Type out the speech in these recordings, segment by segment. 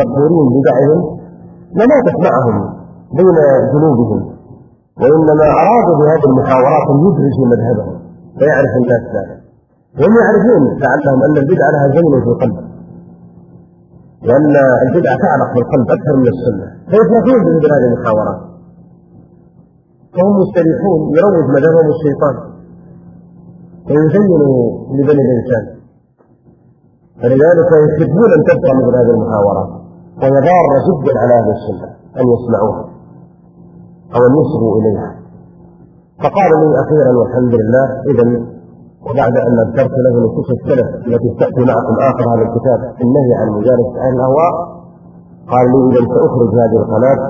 مقبورين بدعهم لماتت معهم بين جنوبهم وإنما أرادوا بهذه المحاورات أن يدرجوا مذهبهم فيعرف الناس ذلك. هم يعرفون لعلهم أن البدعة لها زين في القلب. وأن البدعة تعلق في القلب أكثر من السنة. فيفرحون بمثل هذه المحاورات. فهم مستريحون يروج مذهبهم الشيطان. ويزين لبني الإنسان. فلذلك يحبون أن تبقى مثل هذه المحاورات. وهي ضارة جدا على أهل السنة أن يسمعوها أو أن يصغوا إليها. فقال لي أخيرا والحمد لله إذا وبعد أن ذكرت له نصوص السلف التي تأتي معكم آخر هذا الكتاب النهي عن مجالسة أهل الأهواء قال لي إذا سأخرج هذه القناة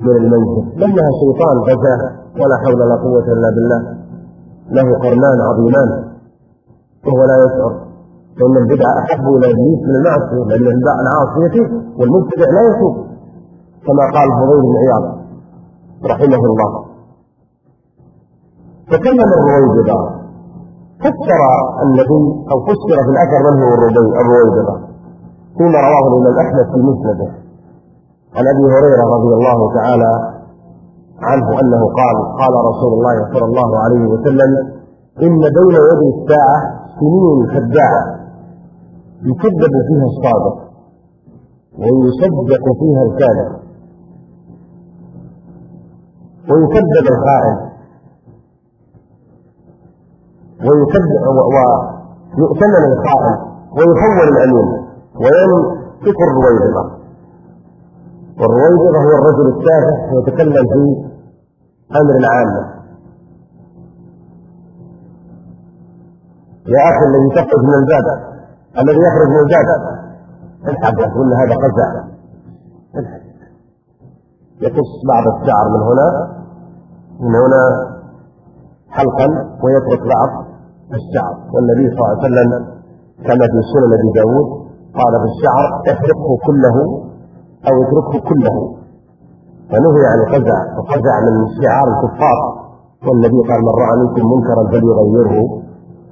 من المنزل. لأنها شيطان غزاه ولا حول ولا قوة إلا بالله. له قرنان عظيمان وهو لا يشعر. فإن البدعة أحب إلى إبليس من المعصية لأن العاصية والمبتدع لا يتوب كما قال فضيل بن عياض رحمه الله. تكلم الرويبضة فسر النبي أو فسر في الأثر من هو الرويبضة فيما رواه الإمام أحمد في مسنده عن أبي هريرة رضي الله تعالى عنه أنه قال قال رسول الله صلى الله عليه وسلم إن بين يدي الساعة سنين خداعة. يكذب فيها الصادق ويصدق فيها الكاذب ويكذب الخائن ويكذب ويؤتمن الخائن ويخون الأمين وينفق الرويبضة والرويبضة هو الرجل التافه يتكلم في أمر العامة يا أخي الذي تخرج من الباب. الذي يخرج من الباب الحق يقول هذا قزع يقص بعض الشعر من هنا من هنا حلقا ويترك بعض الشعر. والنبي صلى الله عليه وسلم كما في سنن أبي داود قال في الشعر احرقه كله أو اتركه كله. فنهي عن القزع وقزع من شعار الكفار. والنبي قال من رأى منكم منكرا فليغيره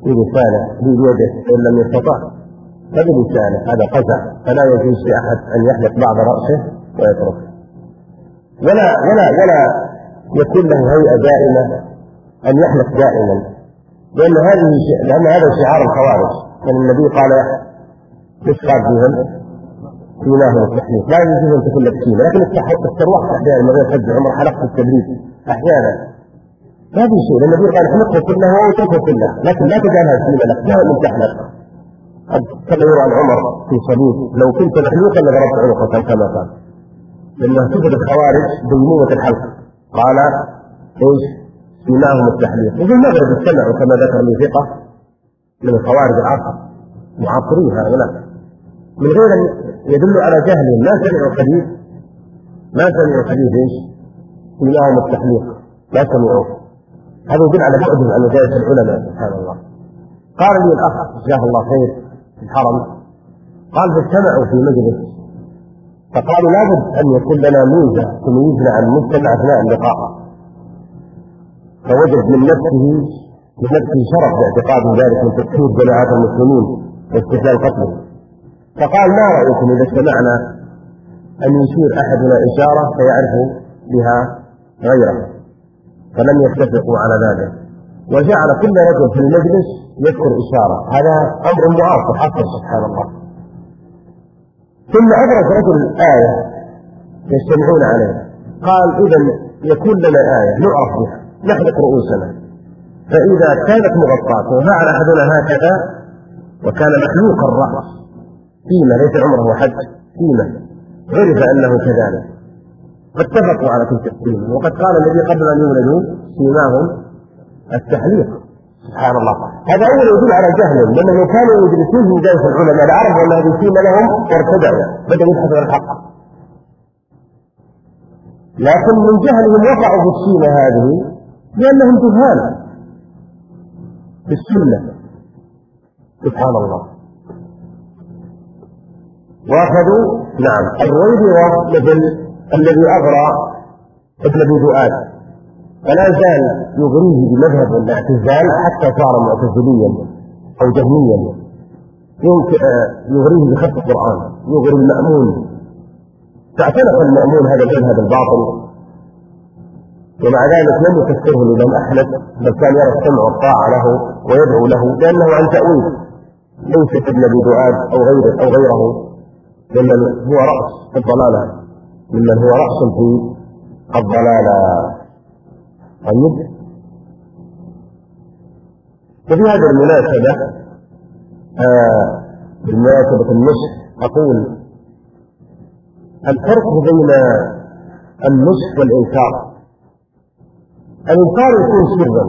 بلسانه بيده فان لم يستطع. فبلسانه هذا قزع فلا يجوز لأحد أن يحلق بعض رأسه ويتركه ولا ولا ولا يكون له هيئة دائمة أن يحلق دائما. لأن هذه لأن هذا شعار الخوارج. لأن النبي قال إيش قال فيهم؟ سيماهم التحليل لا يجوز أن تكون لك سيمة لكن التروح أحيانا لما يحج عمر حلقت التدريب أحيانا. ما في شيء لأن النبي قال احلقه كله أو اتركه كله. لكن لا تجعلها سيمة لك. دائما تحلق يرى عن عمر في صليب لو كنت محلوقا لضربت عنقك كما قال لأنه تفد الخوارج بيمومة الحلق. قال إيش؟ سيماهم التحليل وفي المغرب استمعوا كما ذكر لي ثقة من خوارج العصر. معاصرين هؤلاء. من غير أن يدل على جهلهم ما سمعوا حديث ما سمعوا حديث إيش؟ سيماهم التحليق ما سمعوه هذا يدل على بعدهم عن مجالس العلماء سبحان الله. قال لي الأخ جزاه الله خير الحرم قال فاجتمعوا في مجلس فقالوا لابد أن يكون لنا ميزة تميزنا عن المجتمع أثناء اللقاء. فوجد من نفسه من نفسه شرف باعتقاد ذلك من تكفير جماعات المسلمين واستحلال قتلهم فقال ما رأيكم إذا اجتمعنا أن يشير أحدنا إشارة فيعرف بها غيره. فلم يتفقوا على ذلك. وجعل كل رجل في المجلس يذكر اشاره هذا أمر معاصر حصل سبحان الله. ثم أدرك رجل آية يجتمعون عليها. قال إذا يكون لنا آية نعرف بها. نحلق رؤوسنا. فإذا كانت مغطاة وفعل أحدنا هكذا وكان محلوق الرأس. قيمة ليس عمره حج قيمة. عرف أنه كذلك. فاتفقوا على تلك القيمة وقد قال الذي قبل أن يولدوا سيماهم التحليق. سبحان الله. هذا أول يدل على جهلهم لأنهم كانوا يجلسون في مجالس العلماء هذه السيمة لهم وارتدعوا بدأوا يبحثوا عن الحق. لكن من جهلهم وقعوا في السيمة هذه لأنهم جهال. بالسنة سبحان الله. وأخذوا نعم الرويبضة مثل الذي أغرى ابن أبي دؤاد فلا زال يغريه بمذهب الاعتزال حتى صار معتزليا أو جهميا. يغريه بخط القرآن يغري المأمون. فاعتنق المأمون هذا المذهب الباطل. ومع ذلك لم يفسره الإمام أحمد بل كان يرى السمع والطاعة له ويدعو له لأنه عن تأويل. ليس ابن أبي دؤاد أو غيره أو غيره ممن هو رأس في الضلالة. ممن هو رأس في الضلالة. طيب. وفي هذه المناسبة آه بمناسبة النصح أقول الفرق بين النصح والإنكار. الإنكار يكون سرا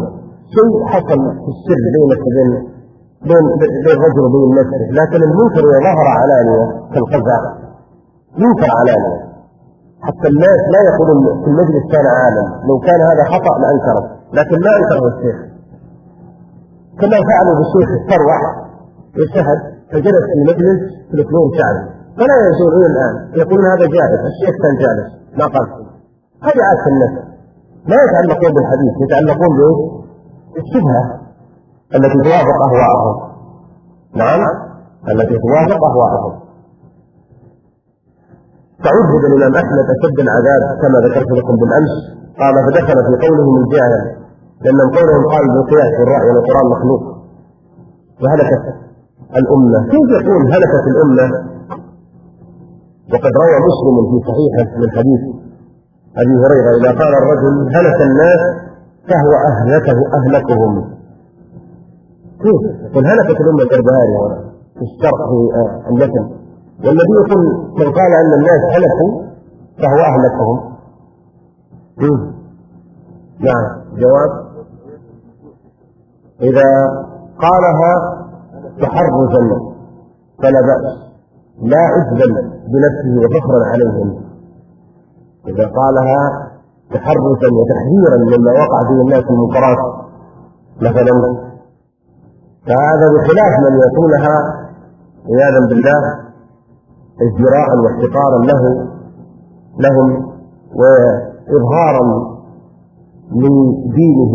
شيء حصل في السر بينك وبين بين بين الرجل وبين نفسه لكن المنكر إذا ظهر علانية كالقزع ينكر علانية. حتى الناس لا يقولون في المجلس كان عالم. لو كان هذا خطأ لأنكره. لكن ما أنكره الشيخ. كما فعلوا بالشيخ الثروة يشهد فجلس في مجلس تلفون شعبي فلا يزولون الآن. يقولون هذا جائز. الشيخ كان جالس. ما قال. هذه عادة الناس. لا يتعلقون بالحديث. يتعلقون بالشبهة التي توافق أهواءهم. نعم. التي توافق أهواءهم. تعود هدى الإمام أحمد أشد العذاب كما ذكرت لكم بالأمس. قال فدخل في قولهم الجاهل لأنهم قولهم قال بالقياس بالرأي أن القرآن مخلوق. وهلكت الأمة. كيف يكون هلكت الأمة؟ وقد روى مسلم في صحيحة من حديث أبي هريرة إذا قال الرجل هلك الناس فهو أهلكه أهلكهم. كيف؟ يقول هلكت الأمة البربهاري في الشرق في المتن والنبي يقول من قال أن الناس هلكوا فهو أهلكهم. نعم. جواب. إذا قالها تحرزا فلا بأس. لا عجبا بنفسه وفخرا عليهم إذا قالها تحركا وتحذيرا مما وقع فيه الناس من المنكرات مثلا. فهذا بخلاف من يقولها عياذا بالله. ازدراء واحتقارا له لهم وإظهارا لدينه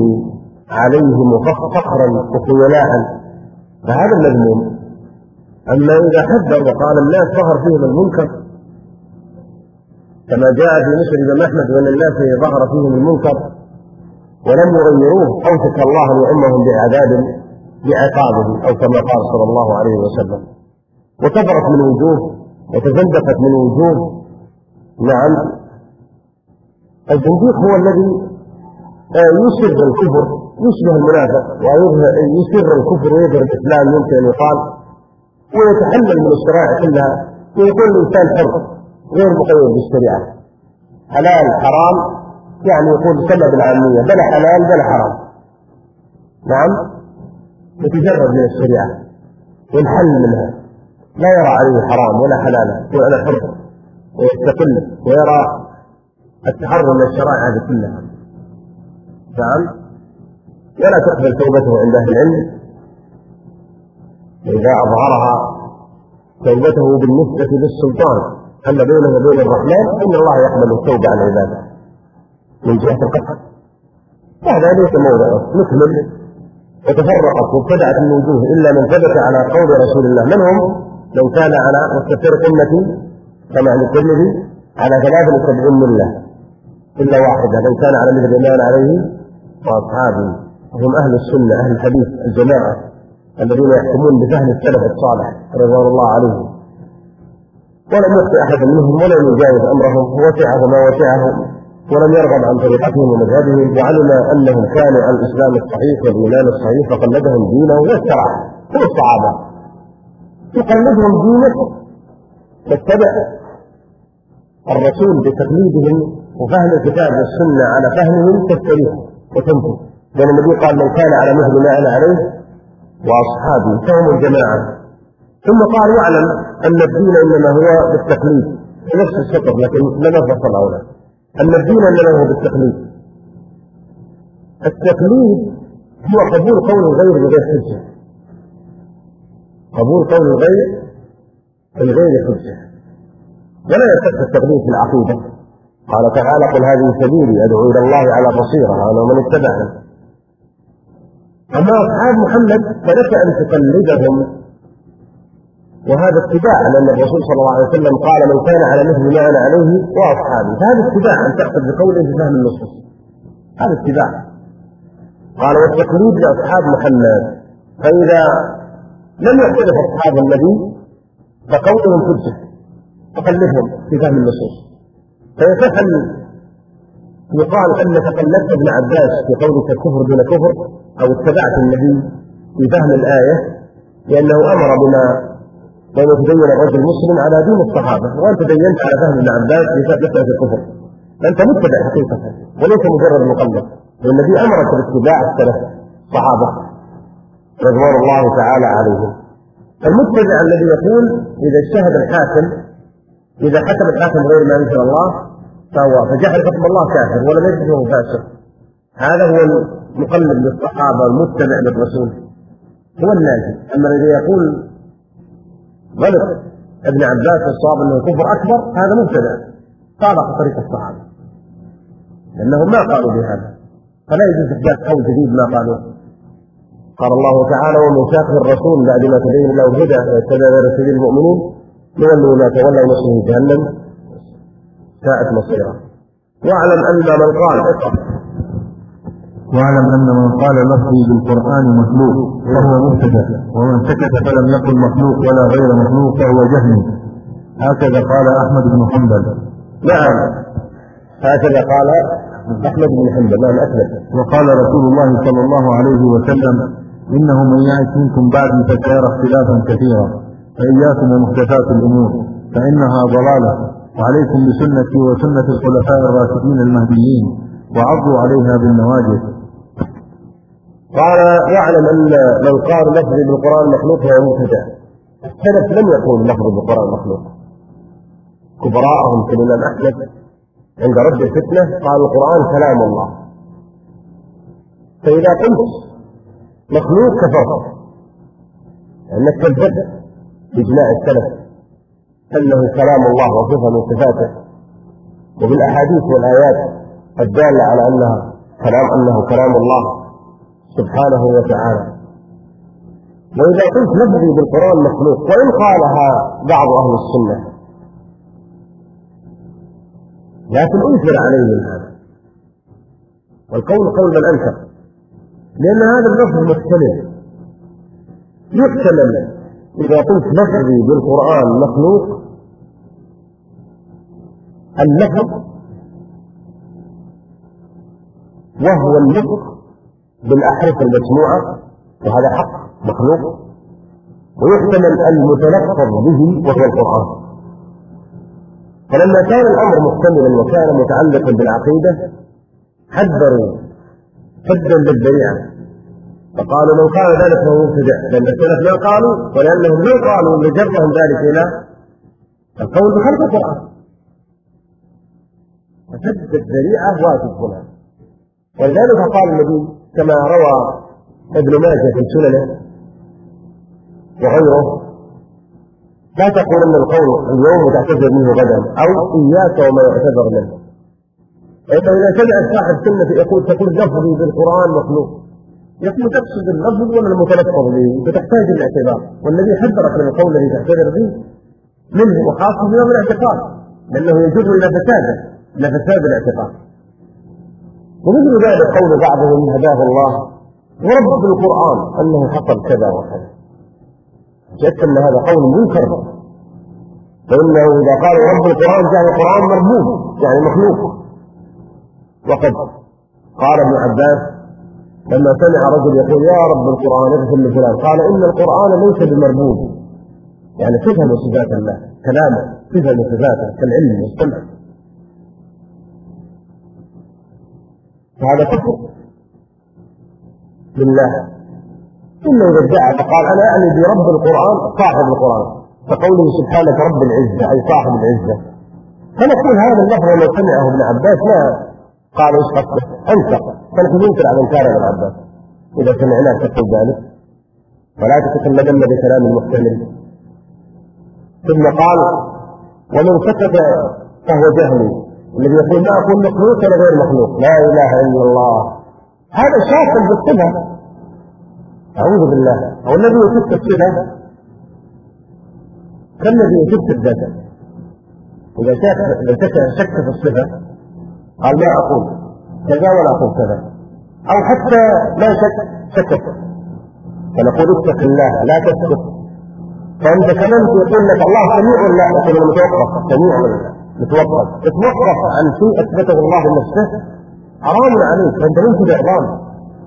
عليهم وفخرا وخيلاء. فهذا المذموم أما إذا حذر وقال الناس ظهر فيهم المنكر كما جاء في مسلم الإمام أحمد وأن الناس ظهر فيهم المنكر ولم يغيروه أوشك الله أن يؤمهم بعذاب بعقابه أو كما قال صلى الله عليه وسلم. وكفرت من وجوه وتزندقت من وجوه. نعم. الزنديق هو الذي آه، يسر الكفر يشبه المنافق ويسر الكفر ويظهر الإسلام يمكن أن يقال. ويتحمل من الشرائع كلها. ويكون الإنسان حر غير مقيد بالشريعة. حلال حرام يعني يقول سبب العامية. بلا حلال بلا حرام. نعم. يتجرد من الشريعة. ينحل منها. لا يرى عليه حرام ولا حلال يقول أنا حر ويستقل ويرى التحرر من الشرائع هذه كلها. نعم. ولا تقبل توبته عند أهل العلم. إذا أظهرها توبته بالنسبة للسلطان. أما بينه وبين الرحمن فإن الله يقبل التوبة عن عباده من جهة القتل وهذا ليس موضعه نكمل وتفرقت وابتدعت من وجوه إلا من ثبت على قول رسول الله. من هم؟ لو كان على مستفرق أمتي كما عند الترمذي على 73 ملة إلا واحدة من كان على مثل ما عليه وأصحابه. هم أهل السنة أهل الحديث الجماعة الذين يحكمون بفهم السلف الصالح رضوان الله عليهم. ولم يخطئ أحد منهم ولم يجاوز أمرهم وسعه ما وسعهم ولم يرغب عن طريقتهم ومذهبهم وعلم أنهم كانوا على الإسلام الصحيح والإيمان الصحيح فقلدهم دينه واسترعى هم الصحابة تقلدهم دينك تتبع الرسول بتقليدهم وفهم الكتاب والسنة على فهمهم تستريح وتنفذ. لأن النبي قال من كان على مثل ما أنا عليه وأصحابي فهم الجماعة. ثم قال واعلم أن الدين إنما هو بالتقليد في نفس السطر لكن لم فصل هنا أن الدين إنما هو بالتقليد. التقليد هو قبول قول الغير بغير حجة قبول قول الغير بغير حجة. ولا يصح التقليد في العقيدة. قال تعالى قل هذه سبيلي أدعو إلى الله على بصيرة أنا ومن اتبعني. أما أصحاب محمد فلك أن تقلدهم. وهذا اتباع لأن الرسول صلى الله عليه وسلم قال من كان على مثل ما أنا عليه وأصحابي. فهذا اتباع أن تأخذ بقوله بفهم النصوص. هذا اتباع. قال والتقليد لأصحاب محمد فإذا لم يختلف أصحاب النبي فقولهم حجة تقلدهم في فهم النصوص. أن يقال أنك قلدت ابن عباس في قولك كفر دون كفر أو اتبعت النبي في فهم الآية لأنه أمر بما بأن يتدين الرجل المسلم على دين الصحابة وأنت دينت على فهم ابن عباس مسألة الكفر. فأنت متبع حقيقة وليس مجرد مقلد. والنبي أمرك باتباع السلف الصحابة. رضوان الله تعالى عليهم. المتبع الذي يقول إذا اجتهد الحاكم إذا حكم الحاكم غير ما أنزل الله فهو فجحد حكم الله كافر ولم يجد فهو فاسق. هذا هو المقلد للصحابة المتبع للرسول. هو الناجي. أما الذي يقول غلط ابن عباس الصواب أنه كفر أكبر هذا مبتدع. طابق طريق الصحابة. لأنهم ما قالوا بهذا. فلا يجوز إحداث قول جديد ما قالوه. قال الله تعالى ومن شاق الرسول بعد ما تبين له الهدى ويتبع غير سبيل المؤمنين نولي ما تولى ونصره جهنم. ساءت مصيره. واعلم أن من قال واعلم أن من قال لفظي بالقرآن مخلوق فهو مبتدع ومن سكت فلم يقل مخلوق ولا غير مخلوق فهو جهمي هكذا قال أحمد بن حنبل. نعم. هكذا قال أحمد بن حنبل نعم اسلم وقال رسول الله صلى الله عليه وسلم انه من يعش منكم بعدي فسيرى اختلافا كثيرا فإياكم ومحدثات الأمور فإنها ضلالة وعليكم بسنتي وسنة الخلفاء الراشدين المهديين وعضوا عليها بالنواجذ. قال واعلم أن من قال لفظي بالقران مخلوق فهو مبتدع السلف لم يقول لفظي بالقران مخلوق. كبراءهم كالامام أحمد عند رد الفتنة قال القرآن كلام الله. فإذا قلت مخلوق كفرت لأنك كذبت باجماع السلف. أنه كلام الله وصفة من صفاته. وبالأحاديث والآيات الدالة على أنها كلام أنه كلام الله سبحانه وتعالى. وإذا قلت لفظي بالقرآن مخلوق وإن قالها بعض أهل السنة. لكن أنكر عليهم هذا. والقول قول من أنكر. لأن هذا اللفظ محتمل يحتمل إذا قلت لفظي بالقرآن مخلوق اللفظ وهو النطق بالأحرف المسموعة وهذا حق مخلوق ويحتمل المتلفظ به وهو القرآن. فلما كان الأمر محتملا وكان متعلقا بالعقيدة حذروا حدا للذريعة فقالوا من قال ذلك فهو مبتدع. لأن السلف ما قالوا ولأنهم ما قالوا لجرهم ذلك إلى القول بخلق القرآن. فسد الذريعة واجب هنا. ولذلك قال النبي كما روى ابن ماجه في سننه وغيره لا تقول ان القول اليوم وتعتذر منه غدا أو إياك وما يعتذر منه. فإذا سمع صاحب سنه يقول تقول لفظي بالقرآن مخلوق يقول تقصد اللفظ ولا المتلفظ به فتحتاج الاعتبار. والذي حذرك من القول الذي تعتذر به منه وخاصة من الاعتقاد لأنه يجر إلى فساده إلى فساد الاعتقاد. ومثل ذلك قول بعضهم هداه الله ورب القرآن أنه حصل كذا وكذا. شك أن هذا قول منكر. فإنه إذا قال رب القرآن جاء القرآن مربوب يعني مخلوق. وقد قال ابن عباس لما سمع رجل يقول يا رب القرآن اغفر لفلان. قال إن القرآن ليس بمربوب يعني من صفات الله كلامه من صفاته كالعلم والسمع. فهذا كفر بالله. إلا إذا ادعى فقال أنا أعني برب القرآن صاحب القرآن. فقوله سبحانك رب العزة أي صاحب العزة. فنقول هذا اللفظ لو سمعه ابن عباس ما قال إيش قصده؟ انكر فنحن ننكر على إنكار ابن عباس. إذا سمعناه تقول ذلك ولا تتكلمن بكلام محتمل ثم قال ومن سكت فهو جهلي الذي يقول لا أكون مخلوق ولا غير مخلوق. لا إله إلا الله. هذا شاكل بالصفة. أعوذ بالله. أو الذي يشك الصفة؟ كالذي يثبت ذاته؟ إذا شك في الصفة قال ما أقول. كذا ولا أقول كذا. أو حتى لا شك سكت فنقول اتق الله لا تسكت فأنت كمان يقول لك الله سميع ولا يقول المتوقف سميع ولا متوقف. تتوقف عن شيء أثبته الله لنفسه حرام عليك. فأنت ليس بإعظام.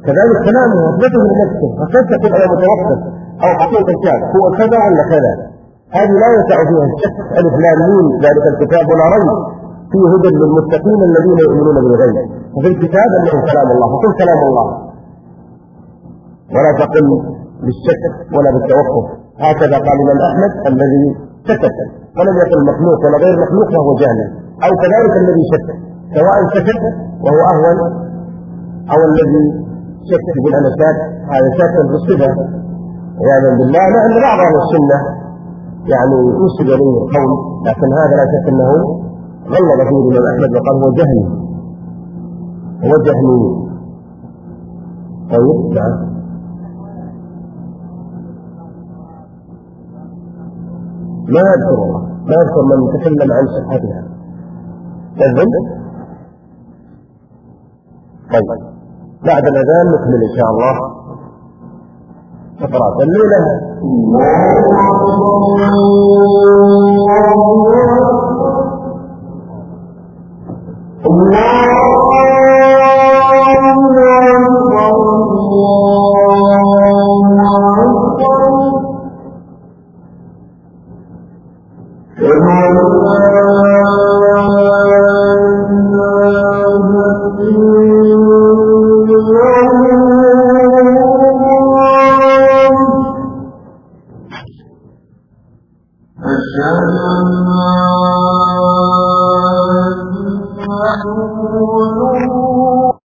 كذلك كلامه أثبته لنفسه فكيف تكون على متوقف؟ أو حقيقة كان هو كذا ولا كذا؟ هذه لا يسع فيها الشك. ألف لام ذلك الكتاب ولا ريب. فيه هدى للمتقين الذين يؤمنون بالغيب. وفي الكتاب أنه كلام الله. وقل كلام الله. ولا تقل بالشك ولا بالتوقف. هكذا قال الإمام أحمد الذي سكت ولم يقل مخلوق ولا غير مخلوق فهو جاهل. أو كذلك الذي شك سواء سكت وهو أهون أو الذي شك يقول أنا شاك. هذا شاك في عياذا بالله. لأن بعض أهل السنة يعني ينسب إليه القول. لكن هذا لا شك أنه غلظ فيه الإمام أحمد وقال هو جهل هو جهمي طيب نعم. ما الله ما يذكر من تكلم عن صحتها كذب طيب. بعد الأذان نكمل إن شاء الله. فقرات الليلة الله